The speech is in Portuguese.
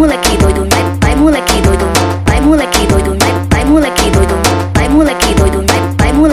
moleque doido, vai, vai moleque doido, vai moleque doido, vai, vai moleque doido, né? vai moleque doido.